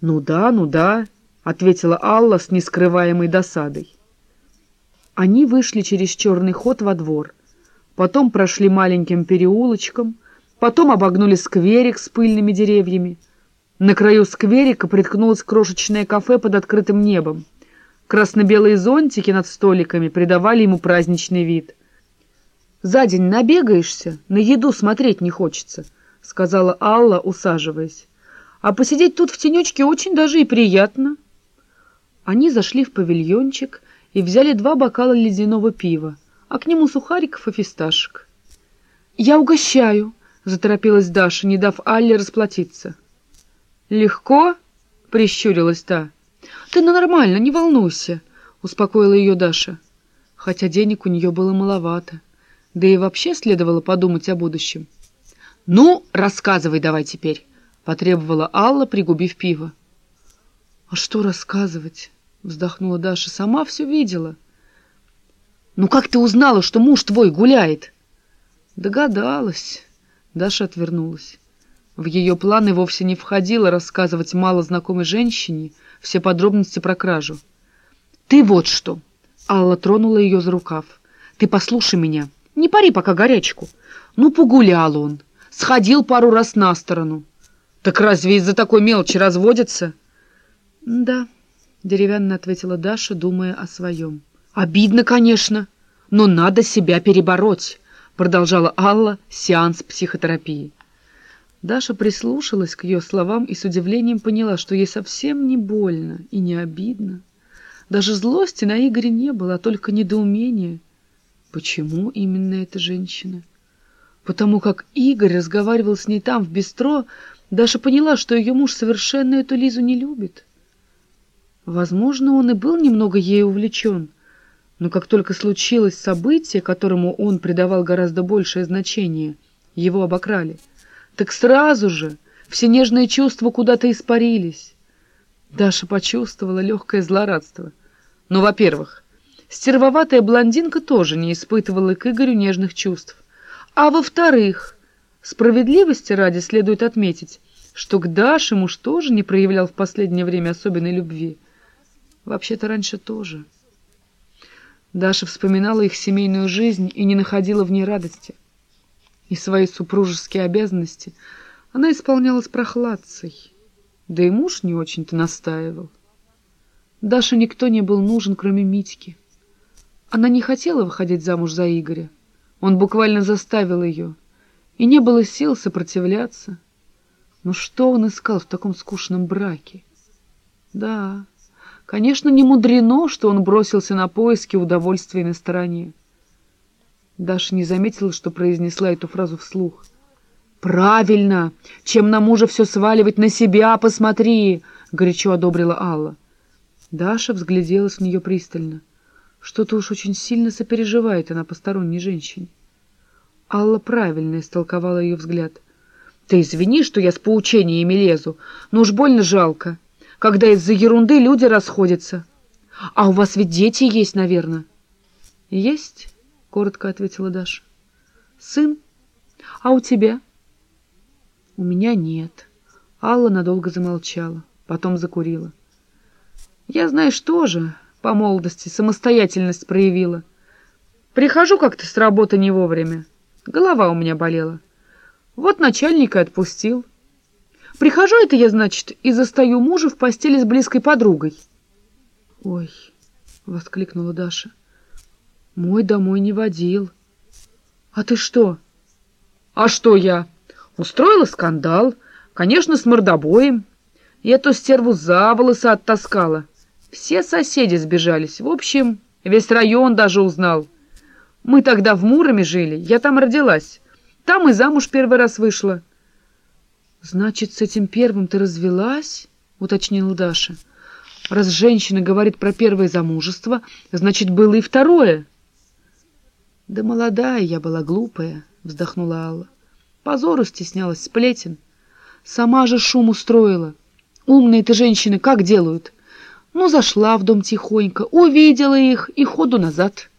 «Ну да, ну да», — ответила Алла с нескрываемой досадой. Они вышли через черный ход во двор, потом прошли маленьким переулочком, потом обогнули скверик с пыльными деревьями. На краю скверика приткнулось крошечное кафе под открытым небом. Красно-белые зонтики над столиками придавали ему праздничный вид. «За день набегаешься, на еду смотреть не хочется», — сказала Алла, усаживаясь. «А посидеть тут в тенечке очень даже и приятно». Они зашли в павильончик и взяли два бокала ледяного пива, а к нему сухариков и фисташек. «Я угощаю», — заторопилась Даша, не дав Алле расплатиться. «Легко?» — прищурилась та. «Ты ну нормально, не волнуйся», — успокоила ее Даша. Хотя денег у нее было маловато. Да и вообще следовало подумать о будущем. «Ну, рассказывай давай теперь», — потребовала Алла, пригубив пиво. «А что рассказывать?» — вздохнула Даша. «Сама все видела». «Ну как ты узнала, что муж твой гуляет?» «Догадалась». Даша отвернулась. В ее планы вовсе не входило рассказывать малознакомой женщине все подробности про кражу. «Ты вот что!» — Алла тронула ее за рукав. «Ты послушай меня. Не пари пока горячку. Ну, погулял он. Сходил пару раз на сторону. Так разве из-за такой мелочи разводятся?» «Да», — деревянно ответила Даша, думая о своем. «Обидно, конечно, но надо себя перебороть», — продолжала Алла сеанс психотерапии. Даша прислушалась к ее словам и с удивлением поняла, что ей совсем не больно и не обидно. Даже злости на Игоря не было, а только недоумение. Почему именно эта женщина? Потому как Игорь разговаривал с ней там, в бистро, Даша поняла, что ее муж совершенно эту Лизу не любит. Возможно, он и был немного ей увлечен, но как только случилось событие, которому он придавал гораздо большее значение, его обокрали — так сразу же все нежные чувства куда-то испарились. Даша почувствовала легкое злорадство. Ну, во-первых, стервоватая блондинка тоже не испытывала к Игорю нежных чувств. А во-вторых, справедливости ради следует отметить, что к Даше муж тоже не проявлял в последнее время особенной любви. Вообще-то раньше тоже. Даша вспоминала их семейную жизнь и не находила в ней радости и свои супружеские обязанности она исполняла с прохладцей, да и муж не очень-то настаивал. Даше никто не был нужен, кроме Митьки. Она не хотела выходить замуж за Игоря. Он буквально заставил ее, и не было сил сопротивляться. Но что он искал в таком скучном браке? Да, конечно, не мудрено, что он бросился на поиски удовольствия на стороне. Даша не заметила, что произнесла эту фразу вслух. «Правильно! Чем на мужа все сваливать на себя, посмотри!» — горячо одобрила Алла. Даша взгляделась в нее пристально. Что-то уж очень сильно сопереживает она посторонней женщине. Алла правильно истолковала ее взгляд. «Ты извини, что я с поучениями лезу, но уж больно жалко, когда из-за ерунды люди расходятся. А у вас ведь дети есть, наверное?» «Есть». — коротко ответила Даша. «Сын? А у тебя?» «У меня нет». Алла надолго замолчала, потом закурила. «Я, знаешь, тоже по молодости самостоятельность проявила. Прихожу как-то с работы не вовремя. Голова у меня болела. Вот начальника отпустил. Прихожу это я, значит, и застаю мужа в постели с близкой подругой». «Ой!» — воскликнула Даша. Мой домой не водил. А ты что? А что я? Устроила скандал, конечно, с мордобоем. И эту стерву за волосы оттаскала. Все соседи сбежались. В общем, весь район даже узнал. Мы тогда в Муроме жили, я там родилась. Там и замуж первый раз вышла. — Значит, с этим первым ты развелась? — уточнила Даша. — Раз женщина говорит про первое замужество, значит, было и второе. — да молодая я была, глупая, вздохнула Алла. Позору стеснялась, сплетен. Сама же шум устроила. Умные ты женщины как делают? Ну, зашла в дом тихонько, увидела их и ходу назад —